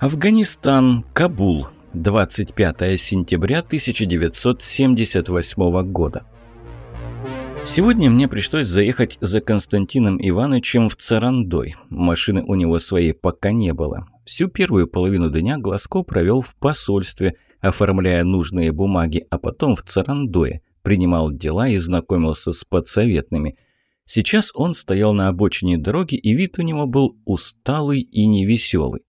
Афганистан, Кабул, 25 сентября 1978 года. Сегодня мне пришлось заехать за Константином Ивановичем в Царандой. Машины у него своей пока не было. Всю первую половину дня Глазко провел в посольстве, оформляя нужные бумаги, а потом в Царандое, принимал дела и знакомился с подсоветными. Сейчас он стоял на обочине дороги, и вид у него был усталый и невеселый.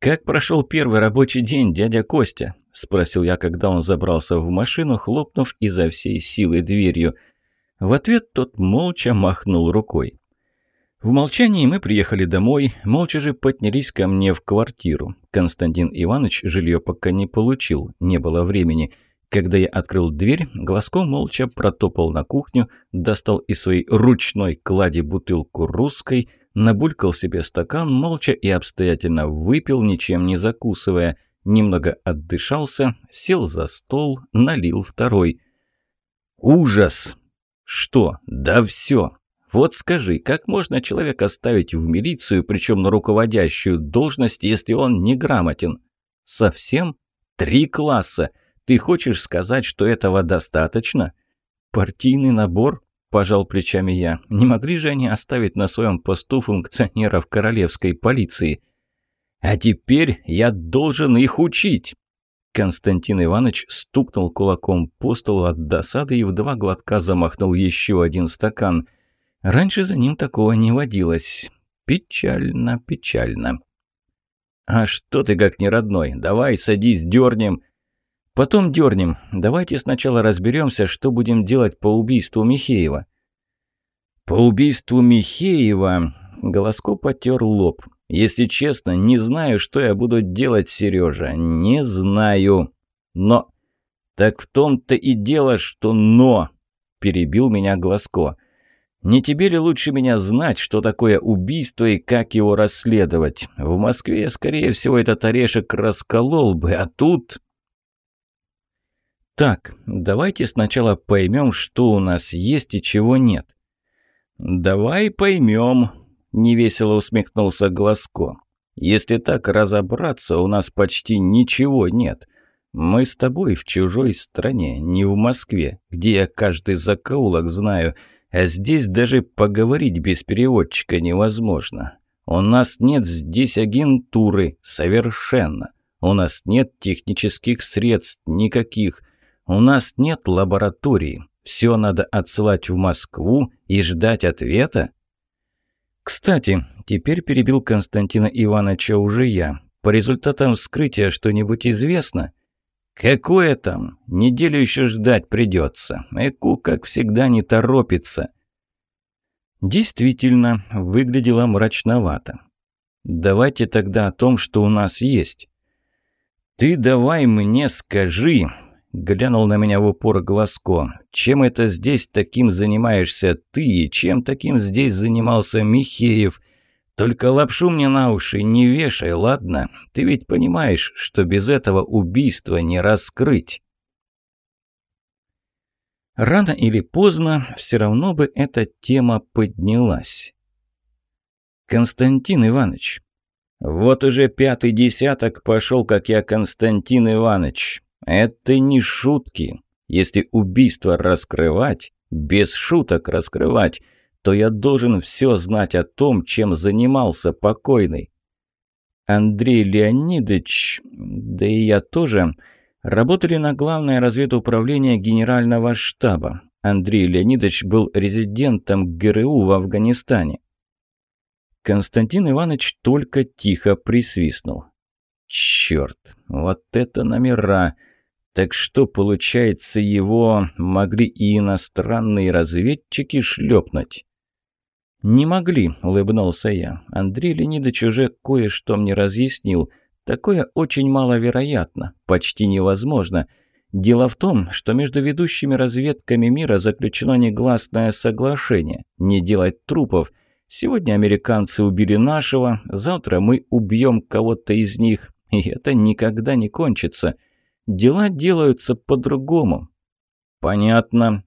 «Как прошел первый рабочий день, дядя Костя?» – спросил я, когда он забрался в машину, хлопнув изо всей силы дверью. В ответ тот молча махнул рукой. В молчании мы приехали домой, молча же поднялись ко мне в квартиру. Константин Иванович жилье пока не получил, не было времени. Когда я открыл дверь, Глазко молча протопал на кухню, достал из своей ручной клади бутылку русской – набулькал себе стакан, молча и обстоятельно выпил, ничем не закусывая, немного отдышался, сел за стол, налил второй. «Ужас!» «Что? Да все!» Вот скажи, как можно человека ставить в милицию, причем на руководящую должность, если он неграмотен? Совсем? Три класса. Ты хочешь сказать, что этого достаточно? Партийный набор? Пожал плечами я. Не могли же они оставить на своем посту функционеров королевской полиции? А теперь я должен их учить. Константин Иванович стукнул кулаком по столу от досады и в два глотка замахнул еще один стакан. Раньше за ним такого не водилось. Печально, печально. «А что ты как не родной? Давай, садись, дернем!» Потом дернем. Давайте сначала разберемся, что будем делать по убийству Михеева». «По убийству Михеева...» Голоско потер лоб. «Если честно, не знаю, что я буду делать, Сережа. Не знаю. Но...» «Так в том-то и дело, что «но...» Перебил меня Глазко. «Не тебе ли лучше меня знать, что такое убийство и как его расследовать? В Москве скорее всего, этот орешек расколол бы, а тут...» Так, давайте сначала поймем, что у нас есть и чего нет. Давай поймем, невесело усмехнулся Глазко. Если так разобраться, у нас почти ничего нет. Мы с тобой в чужой стране, не в Москве, где я каждый закоулок знаю, а здесь даже поговорить без переводчика невозможно. У нас нет здесь агентуры, совершенно. У нас нет технических средств никаких. У нас нет лаборатории. Все надо отсылать в Москву и ждать ответа? Кстати, теперь перебил Константина Ивановича уже я. По результатам вскрытия что-нибудь известно? Какое там? Неделю еще ждать придется. Эку, как всегда, не торопится. Действительно, выглядело мрачновато. Давайте тогда о том, что у нас есть. Ты давай мне скажи, Глянул на меня в упор Глазко. «Чем это здесь таким занимаешься ты, и чем таким здесь занимался Михеев? Только лапшу мне на уши не вешай, ладно? Ты ведь понимаешь, что без этого убийства не раскрыть». Рано или поздно все равно бы эта тема поднялась. «Константин Иванович, вот уже пятый десяток пошел, как я Константин Иванович. Это не шутки. Если убийство раскрывать, без шуток раскрывать, то я должен все знать о том, чем занимался покойный. Андрей Леонидович, да и я тоже, работали на главное разведуправление генерального штаба. Андрей Леонидович был резидентом ГРУ в Афганистане. Константин Иванович только тихо присвистнул. «Черт, вот это номера!» Так что, получается, его могли и иностранные разведчики шлепнуть? «Не могли», — улыбнулся я. Андрей Леонидович уже кое-что мне разъяснил. Такое очень маловероятно, почти невозможно. Дело в том, что между ведущими разведками мира заключено негласное соглашение не делать трупов. Сегодня американцы убили нашего, завтра мы убьем кого-то из них, и это никогда не кончится. Дела делаются по-другому. Понятно.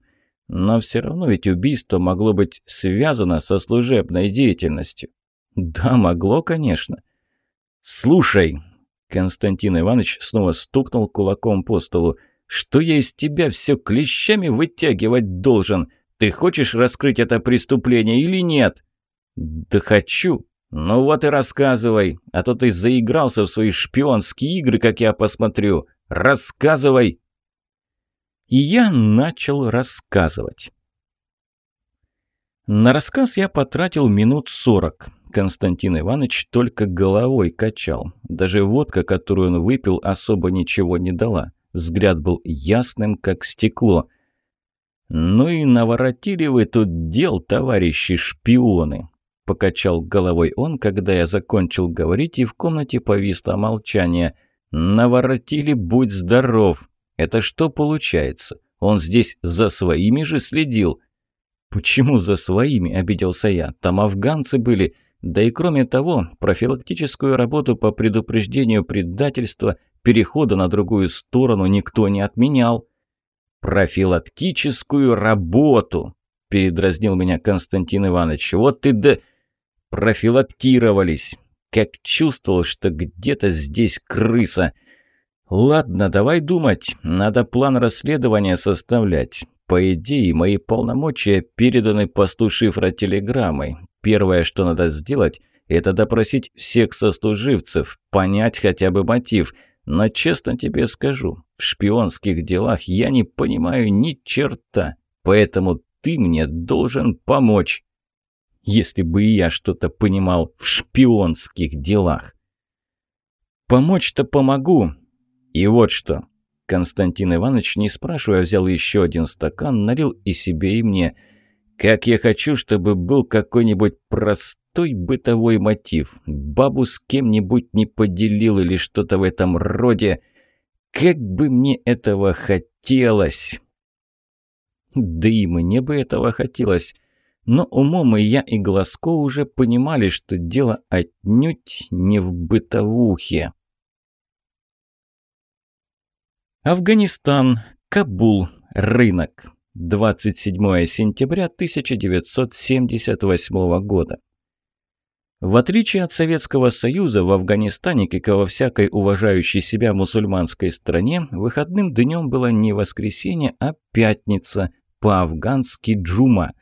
Но все равно ведь убийство могло быть связано со служебной деятельностью. Да, могло, конечно. «Слушай!» Константин Иванович снова стукнул кулаком по столу. «Что я из тебя все клещами вытягивать должен? Ты хочешь раскрыть это преступление или нет?» «Да хочу. Ну вот и рассказывай, а то ты заигрался в свои шпионские игры, как я посмотрю. Рассказывай!» И я начал рассказывать. На рассказ я потратил минут сорок. Константин Иванович только головой качал. Даже водка, которую он выпил, особо ничего не дала. Взгляд был ясным, как стекло. «Ну и наворотили вы тут дел, товарищи шпионы!» Покачал головой он, когда я закончил говорить, и в комнате повисло молчание. «Наворотили, будь здоров!» «Это что получается? Он здесь за своими же следил?» «Почему за своими?» – обиделся я. «Там афганцы были. Да и кроме того, профилактическую работу по предупреждению предательства, перехода на другую сторону никто не отменял». «Профилактическую работу!» – передразнил меня Константин Иванович. «Вот ты да...» «Профилактировались. Как чувствовал, что где-то здесь крыса. Ладно, давай думать. Надо план расследования составлять. По идее, мои полномочия переданы посту шифра телеграммой. Первое, что надо сделать, это допросить всех сослуживцев, понять хотя бы мотив. Но честно тебе скажу, в шпионских делах я не понимаю ни черта, поэтому ты мне должен помочь. Если бы и я что-то понимал в шпионских делах. Помочь-то помогу. И вот что. Константин Иванович, не спрашивая, взял еще один стакан, налил и себе, и мне. «Как я хочу, чтобы был какой-нибудь простой бытовой мотив. Бабу с кем-нибудь не поделил или что-то в этом роде. Как бы мне этого хотелось!» Да и мне бы этого хотелось. Но умом и я, и Глазко уже понимали, что дело отнюдь не в бытовухе. Афганистан, Кабул, рынок. 27 сентября 1978 года. В отличие от Советского Союза, в Афганистане, как и во всякой уважающей себя мусульманской стране, выходным днем было не воскресенье, а пятница, по-афгански джума.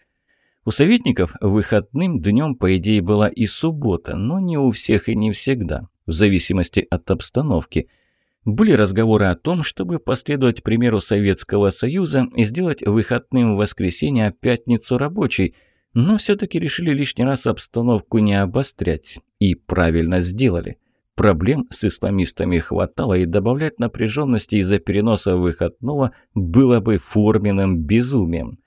У советников выходным днем, по идее, была и суббота, но не у всех и не всегда, в зависимости от обстановки – были разговоры о том, чтобы последовать примеру Советского Союза и сделать выходным в воскресенье, а пятницу рабочий, но все-таки решили лишний раз обстановку не обострять. И правильно сделали. Проблем с исламистами хватало, и добавлять напряженности из-за переноса выходного было бы форменным безумием.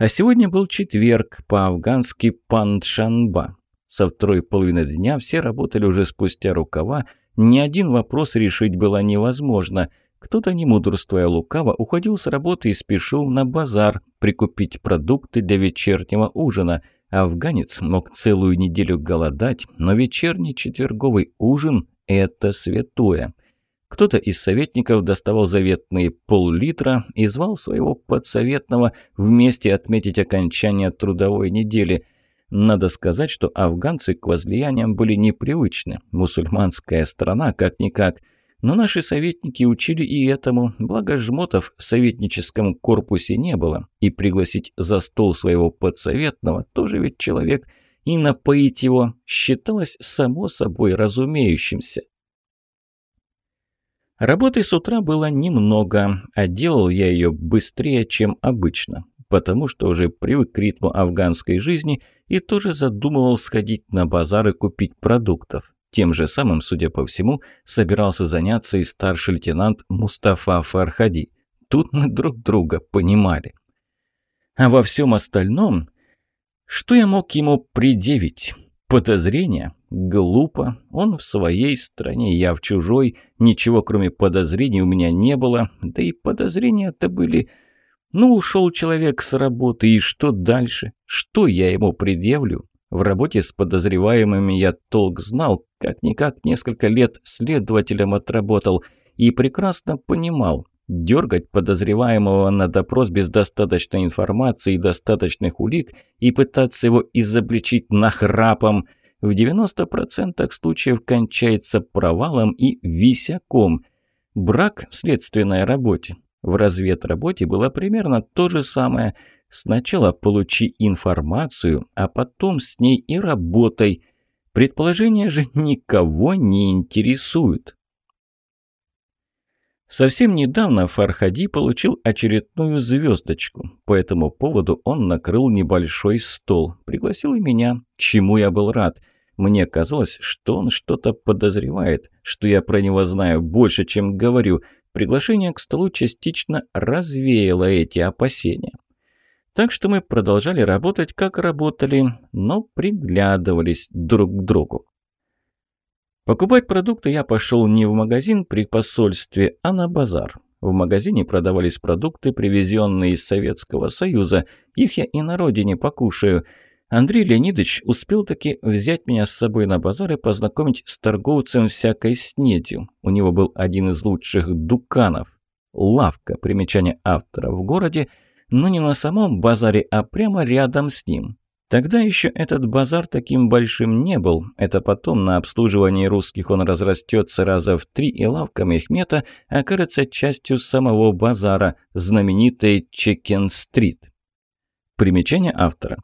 А сегодня был четверг, по-афгански пандшанба. Со второй половины дня все работали уже спустя рукава, ни один вопрос решить было невозможно. Кто-то, не мудрствуя лукаво, уходил с работы и спешил на базар прикупить продукты для вечернего ужина. Афганец мог целую неделю голодать, но вечерний четверговый ужин – это святое. Кто-то из советников доставал заветные пол-литра и звал своего подсоветного вместе отметить окончание трудовой недели – надо сказать, что афганцы к возлияниям были непривычны. Мусульманская страна, как-никак. Но наши советники учили и этому, благо жмотов в советническом корпусе не было. И пригласить за стол своего подсоветного тоже ведь человек, и напоить его считалось само собой разумеющимся. Работы с утра было немного, а делал я ее быстрее, чем обычно потому что уже привык к ритму афганской жизни и тоже задумывал сходить на базар и купить продуктов. Тем же самым, судя по всему, собирался заняться и старший лейтенант Мустафа Фархади. Тут мы друг друга понимали. А во всем остальном, что я мог ему предъявить? Подозрения? Глупо. Он в своей стране, я в чужой. Ничего кроме подозрений у меня не было. Да и подозрения-то были ну, ушел человек с работы, и что дальше? Что я ему предъявлю? В работе с подозреваемыми я толк знал, как-никак несколько лет следователем отработал, и прекрасно понимал, дергать подозреваемого на допрос без достаточной информации и достаточных улик и пытаться его изобличить нахрапом – в 90% случаев кончается провалом и висяком. Брак в следственной работе. В разведработе было примерно то же самое. Сначала получи информацию, а потом с ней и работай. Предположения же никого не интересуют. Совсем недавно Фархади получил очередную звездочку. По этому поводу он накрыл небольшой стол. Пригласил и меня, чему я был рад. Мне казалось, что он что-то подозревает, что я про него знаю больше, чем говорю. Приглашение к столу частично развеяло эти опасения. Так что мы продолжали работать, как работали, но приглядывались друг к другу. Покупать продукты я пошел не в магазин при посольстве, а на базар. В магазине продавались продукты, привезенные из Советского Союза. Их я и на родине покушаю. Андрей Леонидович успел таки взять меня с собой на базар и познакомить с торговцем всякой снедью. У него был один из лучших дуканов. Лавка, примечание автора в городе, но не на самом базаре, а прямо рядом с ним. Тогда еще этот базар таким большим не был. Это потом на обслуживании русских он разрастется раза в три, и лавка Мехмета окажется частью самого базара, знаменитой Чекен-стрит. Примечание автора.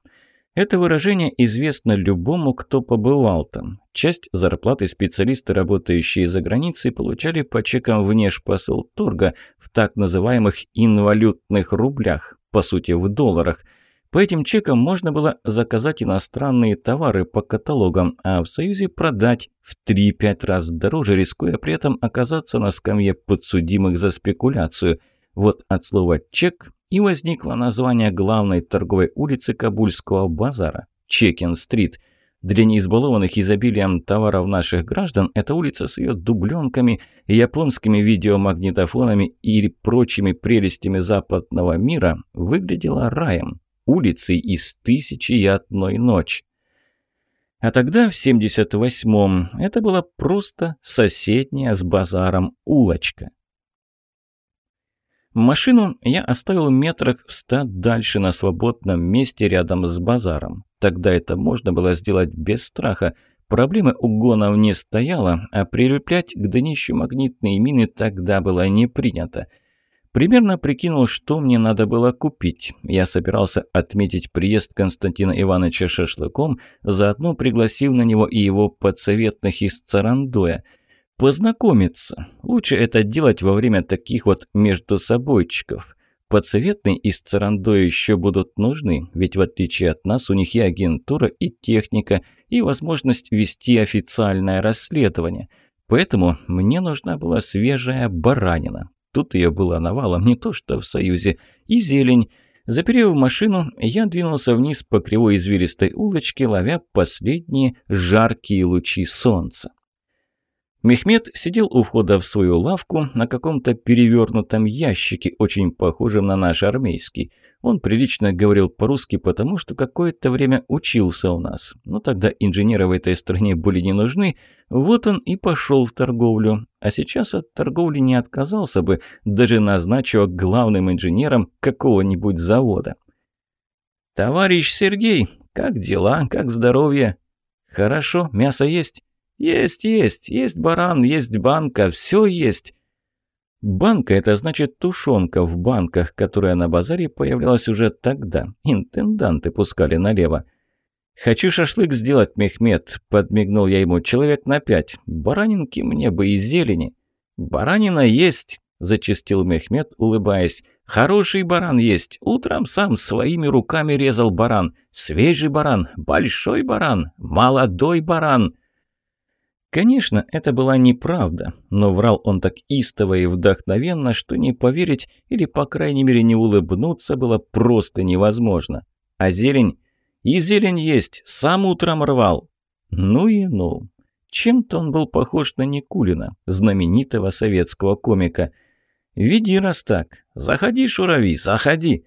Это выражение известно любому, кто побывал там. Часть зарплаты специалисты, работающие за границей, получали по чекам внешпосыл торга в так называемых инвалютных рублях, по сути в долларах – по этим чекам можно было заказать иностранные товары по каталогам, а в Союзе продать в 3-5 раз дороже, рискуя при этом оказаться на скамье подсудимых за спекуляцию. Вот от слова «чек» и возникло название главной торговой улицы Кабульского базара – Чекин-стрит. Для неизбалованных изобилием товаров наших граждан эта улица с ее дубленками, японскими видеомагнитофонами и прочими прелестями западного мира выглядела раем улицей из «Тысячи и одной ночи». А тогда, в 78-м, это была просто соседняя с базаром улочка. Машину я оставил метрах в ста дальше на свободном месте рядом с базаром. Тогда это можно было сделать без страха. Проблемы угонов не стояло, а прилеплять к днищу магнитные мины тогда было не принято – Примерно прикинул, что мне надо было купить. Я собирался отметить приезд Константина Ивановича шашлыком, заодно пригласив на него и его подсоветных из Царандоя. Познакомиться. Лучше это делать во время таких вот междусобойчиков. Подсоветные из Царандоя еще будут нужны, ведь в отличие от нас у них и агентура, и техника, и возможность вести официальное расследование. Поэтому мне нужна была свежая баранина. Тут ее было навалом, не то что в Союзе. И зелень. Заперев машину, я двинулся вниз по кривой извилистой улочке, ловя последние жаркие лучи солнца. Мехмед сидел у входа в свою лавку на каком-то перевернутом ящике, очень похожем на наш армейский. Он прилично говорил по-русски, потому что какое-то время учился у нас. Но тогда инженеры в этой стране были не нужны, вот он и пошел в торговлю. А сейчас от торговли не отказался бы, даже назначив главным инженером какого-нибудь завода. «Товарищ Сергей, как дела, как здоровье?» «Хорошо, мясо есть?» «Есть, есть, есть баран, есть банка, все есть. Банка – это значит тушенка в банках, которая на базаре появлялась уже тогда. Интенданты пускали налево. «Хочу шашлык сделать, Мехмед», – подмигнул я ему. «Человек на пять. Баранинки мне бы и зелени». «Баранина есть», – зачистил Мехмед, улыбаясь. «Хороший баран есть. Утром сам своими руками резал баран. Свежий баран, большой баран, молодой баран». Конечно, это была неправда, но врал он так истово и вдохновенно, что не поверить или, по крайней мере, не улыбнуться было просто невозможно. А зелень? И зелень есть, сам утром рвал. Ну и ну. Чем-то он был похож на Никулина, знаменитого советского комика. «Веди, раз так. Заходи, шурави, заходи!»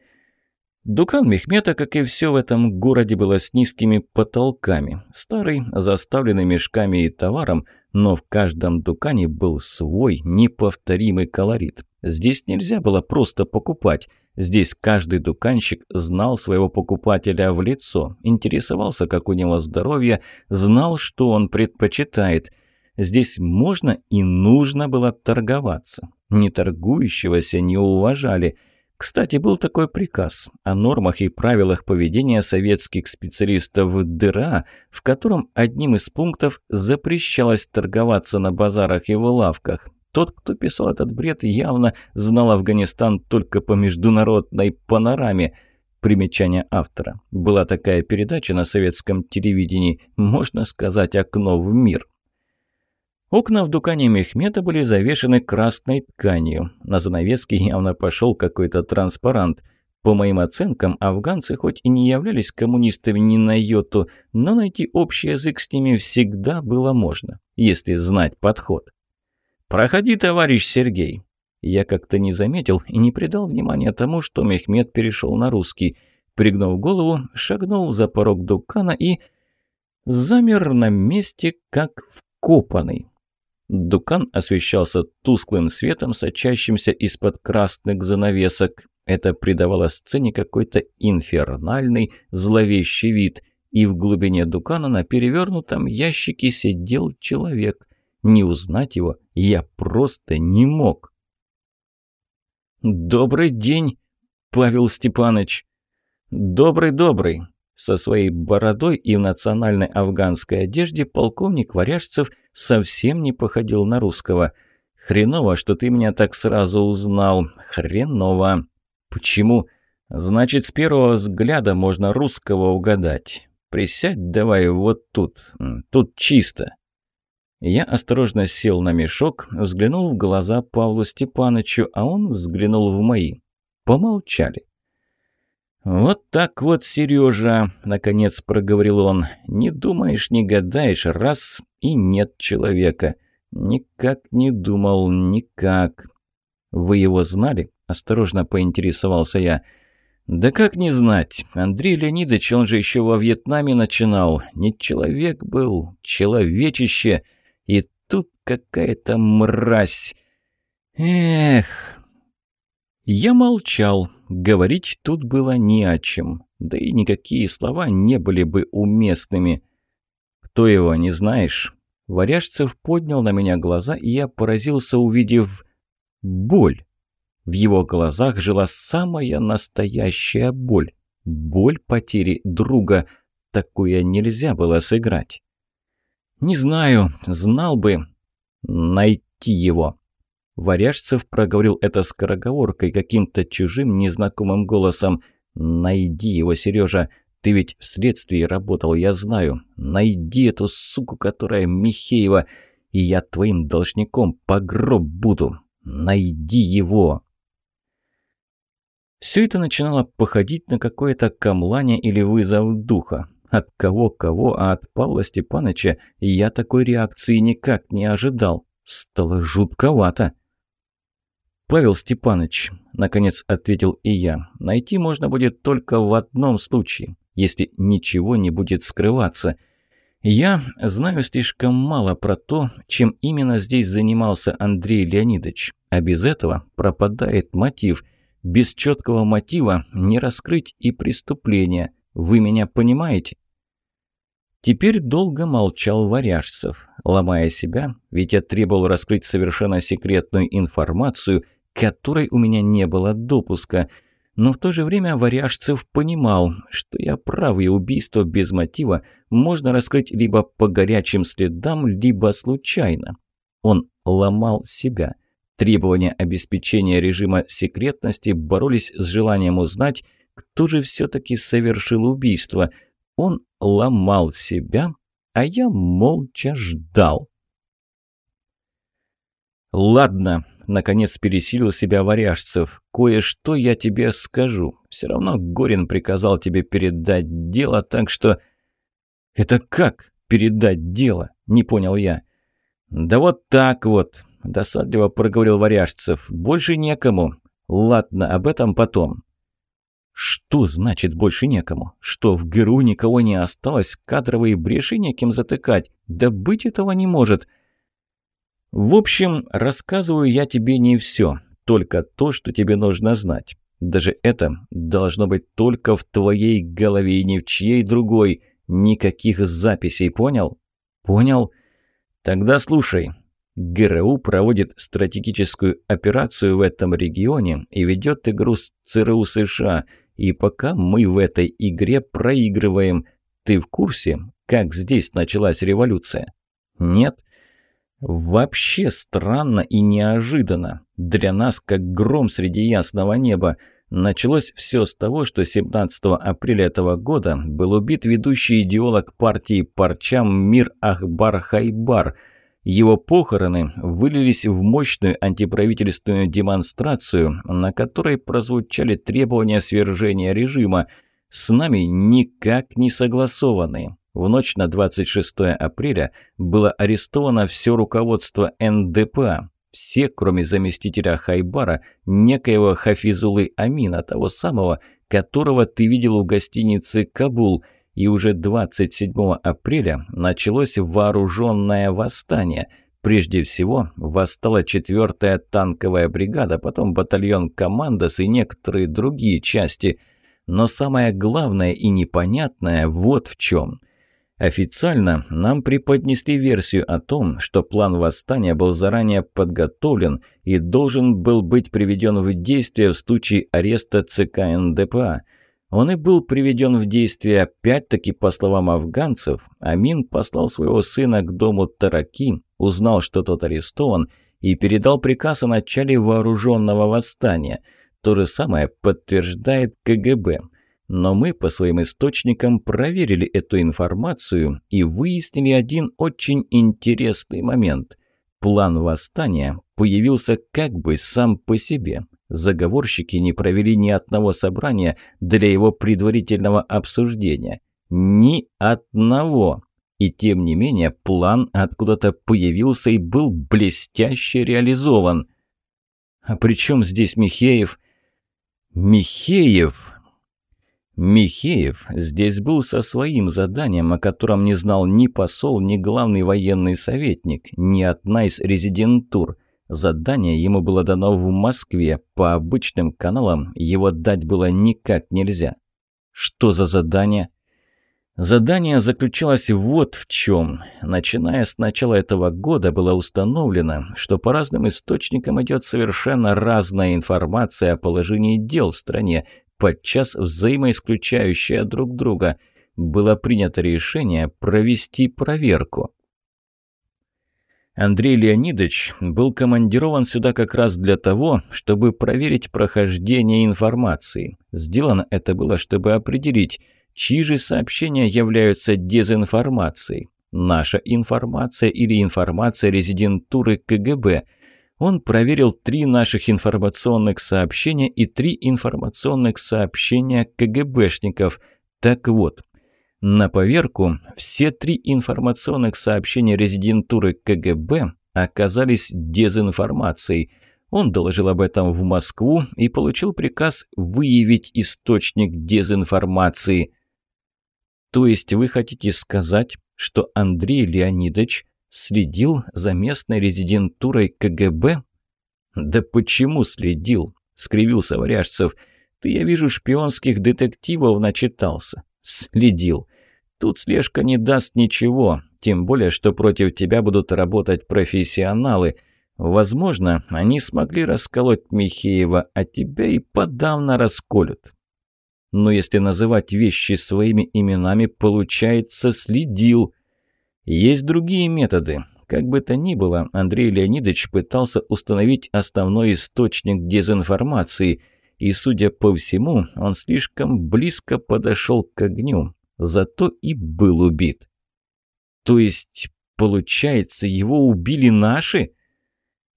Дукан Мехмета, как и все в этом городе, было с низкими потолками. Старый, заставленный мешками и товаром, но в каждом дукане был свой неповторимый колорит. Здесь нельзя было просто покупать. Здесь каждый дуканщик знал своего покупателя в лицо, интересовался, как у него здоровье, знал, что он предпочитает. Здесь можно и нужно было торговаться. Не торгующегося не уважали. Кстати, был такой приказ о нормах и правилах поведения советских специалистов дыра, в котором одним из пунктов запрещалось торговаться на базарах и в лавках. Тот, кто писал этот бред, явно знал Афганистан только по международной панораме. Примечание автора. Была такая передача на советском телевидении, можно сказать, окно в мир. Окна в дукане Мехмета были завешены красной тканью. На занавеске явно пошел какой-то транспарант. По моим оценкам, афганцы хоть и не являлись коммунистами ни на йоту, но найти общий язык с ними всегда было можно, если знать подход. «Проходи, товарищ Сергей!» Я как-то не заметил и не придал внимания тому, что Мехмед перешел на русский. Пригнув голову, шагнул за порог дукана и... замер на месте, как вкопанный. Дукан освещался тусклым светом, сочащимся из-под красных занавесок. Это придавало сцене какой-то инфернальный, зловещий вид. И в глубине дукана на перевернутом ящике сидел человек. Не узнать его я просто не мог. «Добрый день, Павел Степанович!» «Добрый-добрый!» Со своей бородой и в национальной афганской одежде полковник Варяжцев совсем не походил на русского. «Хреново, что ты меня так сразу узнал. Хреново!» «Почему?» «Значит, с первого взгляда можно русского угадать. Присядь давай вот тут. Тут чисто». Я осторожно сел на мешок, взглянул в глаза Павлу Степановичу, а он взглянул в мои. Помолчали. «Вот так вот, Сережа», — наконец проговорил он, — «не думаешь, не гадаешь, раз и нет человека. Никак не думал, никак». «Вы его знали?» — осторожно поинтересовался я. «Да как не знать? Андрей Леонидович, он же еще во Вьетнаме начинал. Не человек был, человечище». И тут какая-то мразь. Эх. Я молчал. Говорить тут было не о чем. Да и никакие слова не были бы уместными. Кто его, не знаешь? Варяжцев поднял на меня глаза, и я поразился, увидев боль. В его глазах жила самая настоящая боль. Боль потери друга. Такое нельзя было сыграть. «Не знаю, знал бы. Найти его». Варяжцев проговорил это скороговоркой, каким-то чужим, незнакомым голосом. «Найди его, Сережа. Ты ведь в следствии работал, я знаю. Найди эту суку, которая Михеева, и я твоим должником по гроб буду. Найди его!» Все это начинало походить на какое-то камлание или вызов духа. От кого-кого, а от Павла Степановича я такой реакции никак не ожидал. Стало жутковато. «Павел Степанович», — наконец ответил и я, — «найти можно будет только в одном случае, если ничего не будет скрываться. Я знаю слишком мало про то, чем именно здесь занимался Андрей Леонидович, а без этого пропадает мотив. Без четкого мотива не раскрыть и преступление. Вы меня понимаете?» Теперь долго молчал Варяжцев, ломая себя, ведь я требовал раскрыть совершенно секретную информацию, которой у меня не было допуска. Но в то же время Варяжцев понимал, что я прав, и убийство без мотива можно раскрыть либо по горячим следам, либо случайно. Он ломал себя. Требования обеспечения режима секретности боролись с желанием узнать, кто же все-таки совершил убийство – он ломал себя, а я молча ждал. «Ладно», — наконец пересилил себя Варяжцев, — «кое-что я тебе скажу. Все равно Горин приказал тебе передать дело, так что...» «Это как передать дело?» — не понял я. «Да вот так вот», — досадливо проговорил Варяжцев, — «больше некому. Ладно, об этом потом. Что значит больше некому? Что, в ГРУ никого не осталось, кадровые бреши неким затыкать? Да быть этого не может. В общем, рассказываю я тебе не все. только то, что тебе нужно знать. Даже это должно быть только в твоей голове и ни в чьей другой. Никаких записей, понял? Понял? Тогда слушай. ГРУ проводит стратегическую операцию в этом регионе и ведет игру с ЦРУ США. И пока мы в этой игре проигрываем. Ты в курсе, как здесь началась революция? Нет? Вообще странно и неожиданно. Для нас как гром среди ясного неба. Началось все с того, что 17 апреля этого года был убит ведущий идеолог партии Парчам Мир Ахбар Хайбар. Его похороны вылились в мощную антиправительственную демонстрацию, на которой прозвучали требования свержения режима, с нами никак не согласованные. В ночь на 26 апреля было арестовано все руководство НДПА. Все, кроме заместителя Хайбара, некоего Хафизулы Амина, того самого, которого ты видел в гостинице «Кабул», и уже 27 апреля началось вооруженное восстание. Прежде всего, восстала 4-я танковая бригада, потом батальон «Командос» и некоторые другие части. Но самое главное и непонятное вот в чем – Официально нам преподнесли версию о том, что план восстания был заранее подготовлен и должен был быть приведен в действие в случае ареста ЦК НДПА. Он и был приведен в действие опять-таки по словам афганцев. Амин послал своего сына к дому Тараки, узнал, что тот арестован, и передал приказ о начале вооруженного восстания. То же самое подтверждает КГБ – но мы по своим источникам проверили эту информацию и выяснили один очень интересный момент. План восстания появился как бы сам по себе. Заговорщики не провели ни одного собрания для его предварительного обсуждения. Ни одного. И тем не менее план откуда-то появился и был блестяще реализован. А при чем здесь Михеев? Михеев Михеев здесь был со своим заданием, о котором не знал ни посол, ни главный военный советник, ни одна из резидентур. Задание ему было дано в Москве, по обычным каналам его дать было никак нельзя. Что за задание? Задание заключалось вот в чем. Начиная с начала этого года было установлено, что по разным источникам идет совершенно разная информация о положении дел в стране, подчас взаимоисключающие друг друга. Было принято решение провести проверку. Андрей Леонидович был командирован сюда как раз для того, чтобы проверить прохождение информации. Сделано это было, чтобы определить, чьи же сообщения являются дезинформацией. Наша информация или информация резидентуры КГБ – он проверил три наших информационных сообщения и три информационных сообщения КГБшников. Так вот, на поверку все три информационных сообщения резидентуры КГБ оказались дезинформацией. Он доложил об этом в Москву и получил приказ выявить источник дезинформации. То есть вы хотите сказать, что Андрей Леонидович Следил за местной резидентурой КГБ? Да почему следил? Скривился Варяжцев. Ты, я вижу, шпионских детективов начитался. Следил. Тут слежка не даст ничего, тем более, что против тебя будут работать профессионалы. Возможно, они смогли расколоть Михеева, а тебя и подавно расколют. Но если называть вещи своими именами, получается, следил. Есть другие методы. Как бы то ни было, Андрей Леонидович пытался установить основной источник дезинформации, и, судя по всему, он слишком близко подошел к огню, зато и был убит. То есть, получается, его убили наши?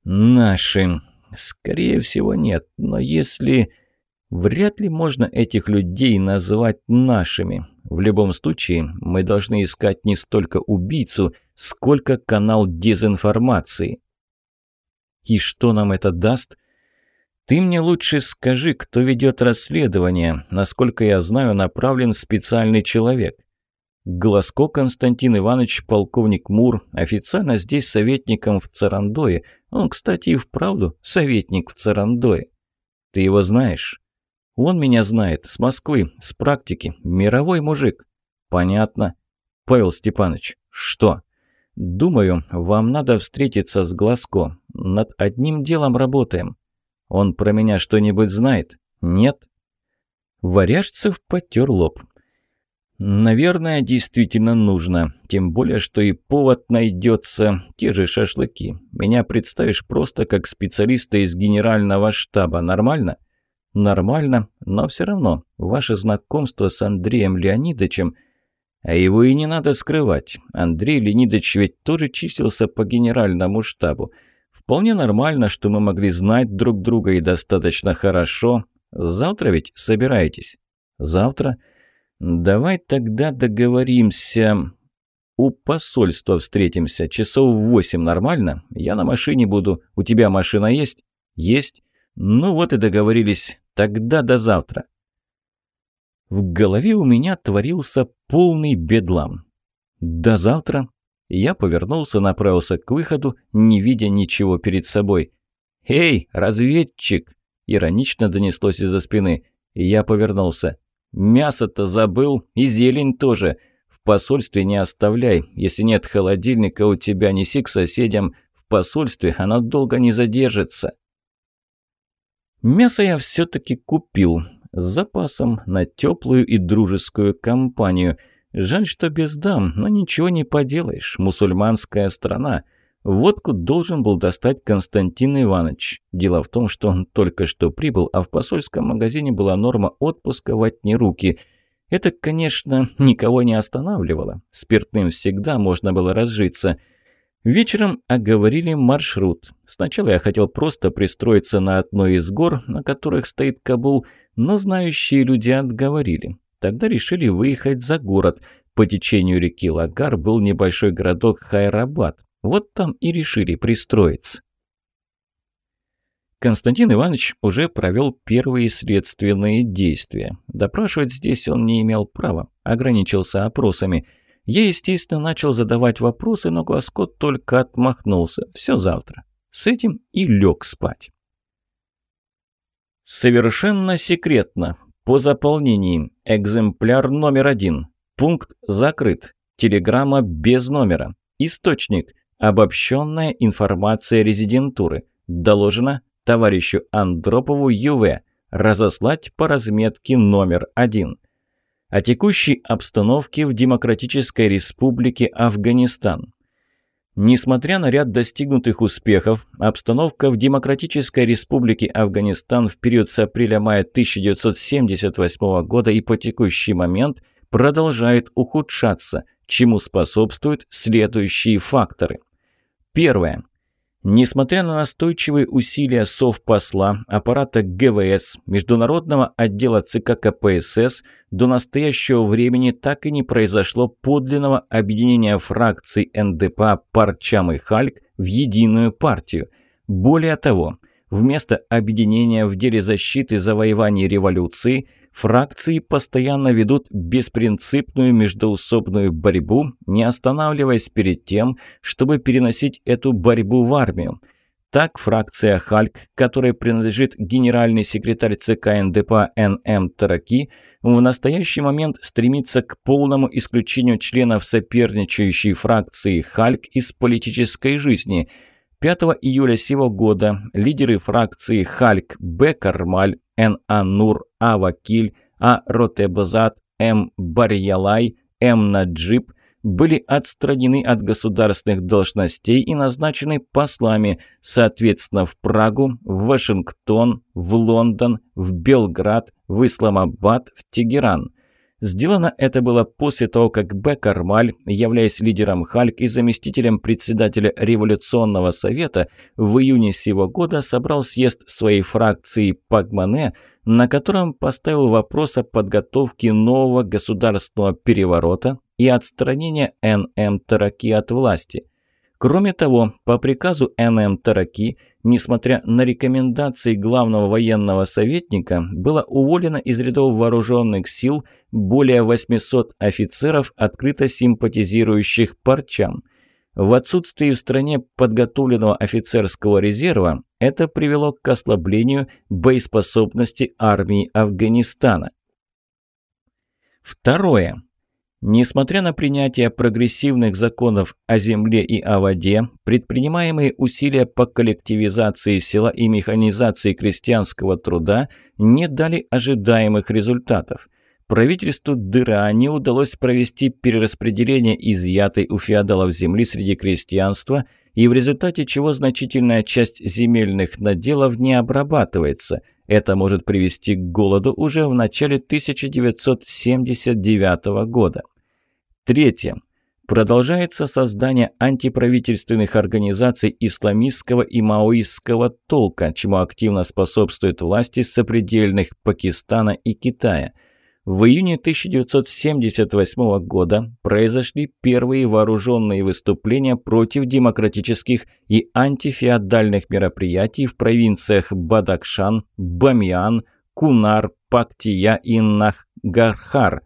Наши. Скорее всего, нет. Но если... Вряд ли можно этих людей назвать нашими. В любом случае, мы должны искать не столько убийцу, сколько канал дезинформации. И что нам это даст? Ты мне лучше скажи, кто ведет расследование. Насколько я знаю, направлен специальный человек. Глазко Константин Иванович, полковник Мур, официально здесь советником в Царандое. Он, кстати, и вправду советник в Царандое. Ты его знаешь? Он меня знает, с Москвы, с практики, мировой мужик. Понятно. Павел Степанович, что? Думаю, вам надо встретиться с Глазко. Над одним делом работаем. Он про меня что-нибудь знает? Нет? Варяжцев потер лоб. Наверное, действительно нужно. Тем более, что и повод найдется. Те же шашлыки. Меня представишь просто как специалиста из генерального штаба. Нормально? Нормально, но все равно. Ваше знакомство с Андреем Леонидовичем... А его и не надо скрывать. Андрей Леонидович ведь тоже числился по генеральному штабу. Вполне нормально, что мы могли знать друг друга и достаточно хорошо. Завтра ведь собираетесь? Завтра? «Давай тогда договоримся. У посольства встретимся. Часов в восемь нормально? Я на машине буду. У тебя машина есть?» «Есть. Ну вот и договорились. Тогда до завтра». В голове у меня творился полный бедлам. «До завтра?» Я повернулся, направился к выходу, не видя ничего перед собой. «Эй, разведчик!» – иронично донеслось из-за спины. Я повернулся. Мясо-то забыл, и зелень тоже. В посольстве не оставляй. Если нет холодильника у тебя, неси к соседям. В посольстве оно долго не задержится. Мясо я все-таки купил. С запасом на теплую и дружескую компанию. Жаль, что без дам, но ничего не поделаешь. Мусульманская страна. Водку должен был достать Константин Иванович. Дело в том, что он только что прибыл, а в посольском магазине была норма отпуска в одни руки. Это, конечно, никого не останавливало. Спиртным всегда можно было разжиться. Вечером оговорили маршрут. Сначала я хотел просто пристроиться на одной из гор, на которых стоит Кабул, но знающие люди отговорили. Тогда решили выехать за город. По течению реки Лагар был небольшой городок Хайрабад. Вот там и решили пристроиться. Константин Иванович уже провел первые следственные действия. Допрашивать здесь он не имел права, ограничился опросами. Я, естественно, начал задавать вопросы, но Глазко только отмахнулся. Все завтра. С этим и лег спать. Совершенно секретно. По заполнении. Экземпляр номер один. Пункт закрыт. Телеграмма без номера. Источник. Обобщенная информация резидентуры. Доложено товарищу Андропову ЮВ. Разослать по разметке номер один. О текущей обстановке в Демократической Республике Афганистан. Несмотря на ряд достигнутых успехов, обстановка в Демократической Республике Афганистан в период с апреля-мая 1978 года и по текущий момент продолжает ухудшаться, чему способствуют следующие факторы – Первое. Несмотря на настойчивые усилия совпосла, аппарата ГВС, Международного отдела ЦК КПСС, до настоящего времени так и не произошло подлинного объединения фракций НДПА Парчам и Хальк в единую партию. Более того, вместо объединения в деле защиты завоеваний революции – Фракции постоянно ведут беспринципную междоусобную борьбу, не останавливаясь перед тем, чтобы переносить эту борьбу в армию. Так фракция «Хальк», которой принадлежит генеральный секретарь ЦК НДП Н.М. Тараки, в настоящий момент стремится к полному исключению членов соперничающей фракции «Хальк» из политической жизни – 5 июля сего года лидеры фракции Хальк Б. Н. Анур, А. Вакиль, А. Ротебзат, М. Барьялай, М. Наджиб были отстранены от государственных должностей и назначены послами, соответственно, в Прагу, в Вашингтон, в Лондон, в Белград, в Исламабад, в Тегеран – Сделано это было после того, как Б. Кармаль, являясь лидером Хальк и заместителем председателя Революционного совета, в июне сего года собрал съезд своей фракции Пагмане, на котором поставил вопрос о подготовке нового государственного переворота и отстранения Н.М. Тараки от власти. Кроме того, по приказу Н.М. Тараки, несмотря на рекомендации главного военного советника, было уволено из рядов вооруженных сил более 800 офицеров, открыто симпатизирующих парчам. В отсутствии в стране подготовленного офицерского резерва это привело к ослаблению боеспособности армии Афганистана. Второе. Несмотря на принятие прогрессивных законов о земле и о воде, предпринимаемые усилия по коллективизации села и механизации крестьянского труда не дали ожидаемых результатов. Правительству Дыра не удалось провести перераспределение изъятой у феодалов земли среди крестьянства, и в результате чего значительная часть земельных наделов не обрабатывается – это может привести к голоду уже в начале 1979 года. Третье. Продолжается создание антиправительственных организаций исламистского и маоистского толка, чему активно способствуют власти сопредельных Пакистана и Китая – в июне 1978 года произошли первые вооруженные выступления против демократических и антифеодальных мероприятий в провинциях Бадакшан, Бамьян, Кунар, Пактия и Нахгархар.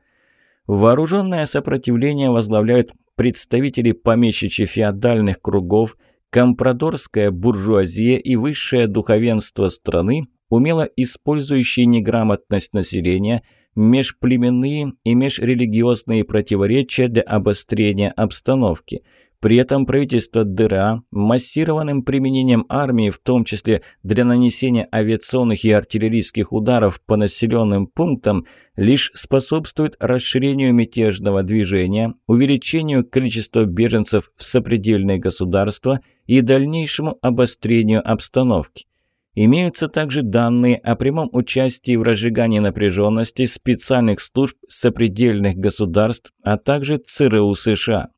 Вооруженное сопротивление возглавляют представители помещичьи-феодальных кругов, компрадорская буржуазия и высшее духовенство страны, умело использующие неграмотность населения – межплеменные и межрелигиозные противоречия для обострения обстановки. При этом правительство ДРА массированным применением армии, в том числе для нанесения авиационных и артиллерийских ударов по населенным пунктам, лишь способствует расширению мятежного движения, увеличению количества беженцев в сопредельные государства и дальнейшему обострению обстановки. Имеются также данные о прямом участии в разжигании напряженности специальных служб сопредельных государств, а также ЦРУ США.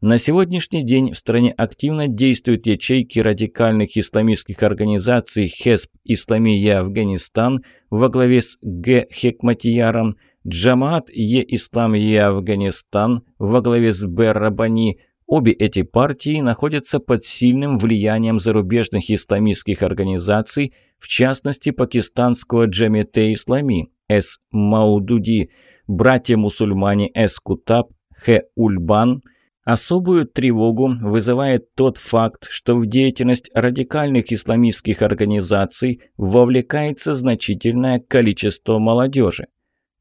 На сегодняшний день в стране активно действуют ячейки радикальных исламистских организаций Хесп Исламия Афганистан во главе с Г. Хекматияром, Джамаат Е Исламия Афганистан во главе с Б. Рабани – Обе эти партии находятся под сильным влиянием зарубежных исламистских организаций, в частности пакистанского Джамете Ислами, С. Маудуди, братья-мусульмане С. Кутаб, Х. Ульбан. Особую тревогу вызывает тот факт, что в деятельность радикальных исламистских организаций вовлекается значительное количество молодежи.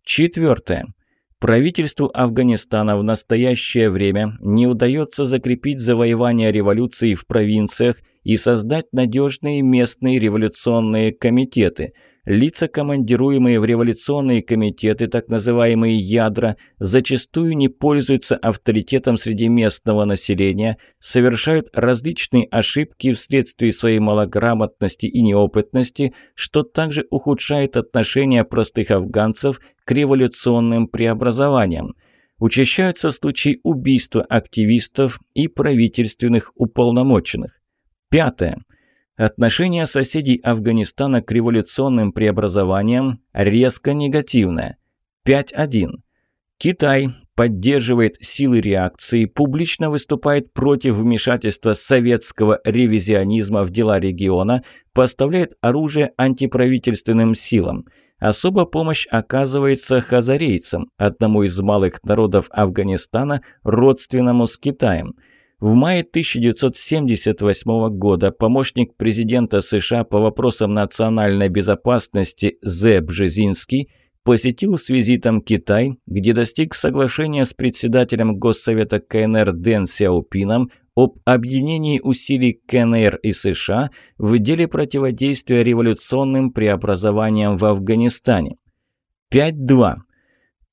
Четвертое. Правительству Афганистана в настоящее время не удается закрепить завоевание революции в провинциях и создать надежные местные революционные комитеты – Лица, командируемые в революционные комитеты, так называемые «ядра», зачастую не пользуются авторитетом среди местного населения, совершают различные ошибки вследствие своей малограмотности и неопытности, что также ухудшает отношения простых афганцев к революционным преобразованиям. Учащаются случаи убийства активистов и правительственных уполномоченных. Пятое. Отношение соседей Афганистана к революционным преобразованиям резко негативное. 5.1. Китай поддерживает силы реакции, публично выступает против вмешательства советского ревизионизма в дела региона, поставляет оружие антиправительственным силам. Особо помощь оказывается хазарейцам, одному из малых народов Афганистана, родственному с Китаем – в мае 1978 года помощник президента США по вопросам национальной безопасности Зе Бжезинский посетил с визитом Китай, где достиг соглашения с председателем Госсовета КНР Дэн Сяопином об объединении усилий КНР и США в деле противодействия революционным преобразованиям в Афганистане. 5.2.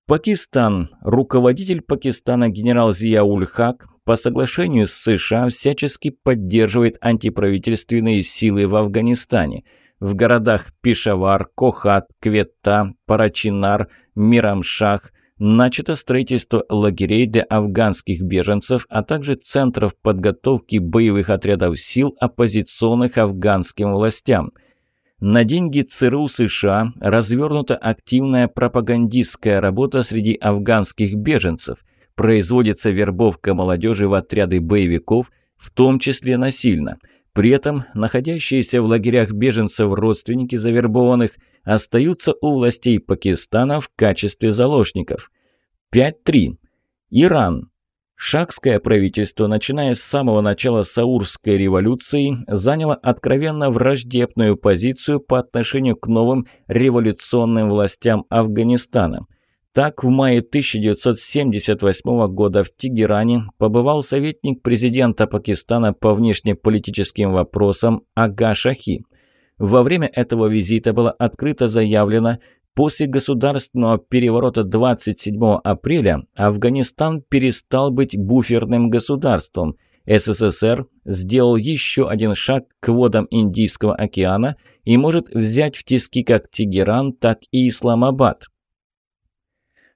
Пакистан. Руководитель Пакистана генерал Зияуль Хак по соглашению с США всячески поддерживает антиправительственные силы в Афганистане. В городах Пешавар, Кохат, Кветта, Парачинар, Мирамшах начато строительство лагерей для афганских беженцев, а также центров подготовки боевых отрядов сил оппозиционных афганским властям – на деньги ЦРУ США развернута активная пропагандистская работа среди афганских беженцев производится вербовка молодежи в отряды боевиков, в том числе насильно. При этом находящиеся в лагерях беженцев родственники завербованных остаются у властей Пакистана в качестве заложников. 5.3. Иран. Шахское правительство, начиная с самого начала Саурской революции, заняло откровенно враждебную позицию по отношению к новым революционным властям Афганистана. Так, в мае 1978 года в Тегеране побывал советник президента Пакистана по внешнеполитическим вопросам Ага Шахи. Во время этого визита было открыто заявлено, После государственного переворота 27 апреля Афганистан перестал быть буферным государством. СССР сделал еще один шаг к водам Индийского океана и может взять в тиски как Тегеран, так и Исламабад.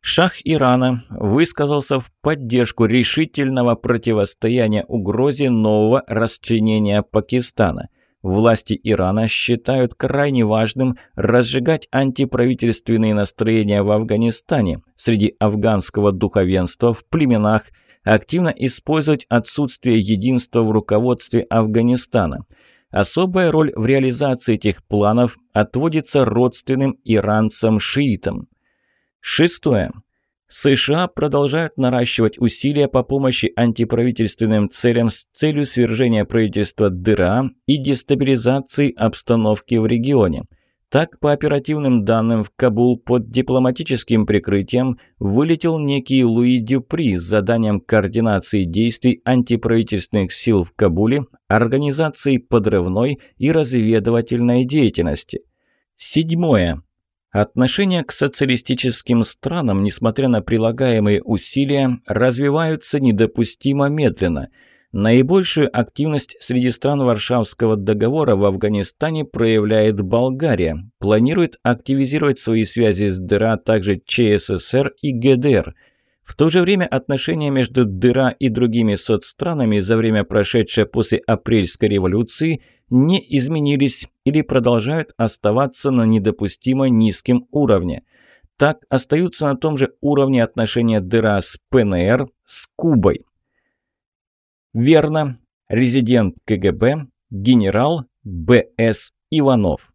Шах Ирана высказался в поддержку решительного противостояния угрозе нового расчленения Пакистана. Власти Ирана считают крайне важным разжигать антиправительственные настроения в Афганистане, среди афганского духовенства, в племенах, активно использовать отсутствие единства в руководстве Афганистана. Особая роль в реализации этих планов отводится родственным иранцам-шиитам. Шестое. США продолжают наращивать усилия по помощи антиправительственным целям с целью свержения правительства Дыра и дестабилизации обстановки в регионе. Так, по оперативным данным, в Кабул под дипломатическим прикрытием вылетел некий Луи Дюпри с заданием координации действий антиправительственных сил в Кабуле, организации подрывной и разведывательной деятельности. Седьмое. Отношения к социалистическим странам, несмотря на прилагаемые усилия, развиваются недопустимо медленно. Наибольшую активность среди стран Варшавского договора в Афганистане проявляет Болгария. Планирует активизировать свои связи с ДРА, а также ЧССР и ГДР. В то же время отношения между ДРА и другими соцстранами за время прошедшее после апрельской революции – не изменились или продолжают оставаться на недопустимо низком уровне. Так остаются на том же уровне отношения дыра с ПНР с Кубой. Верно. Резидент КГБ генерал Б.С. Иванов.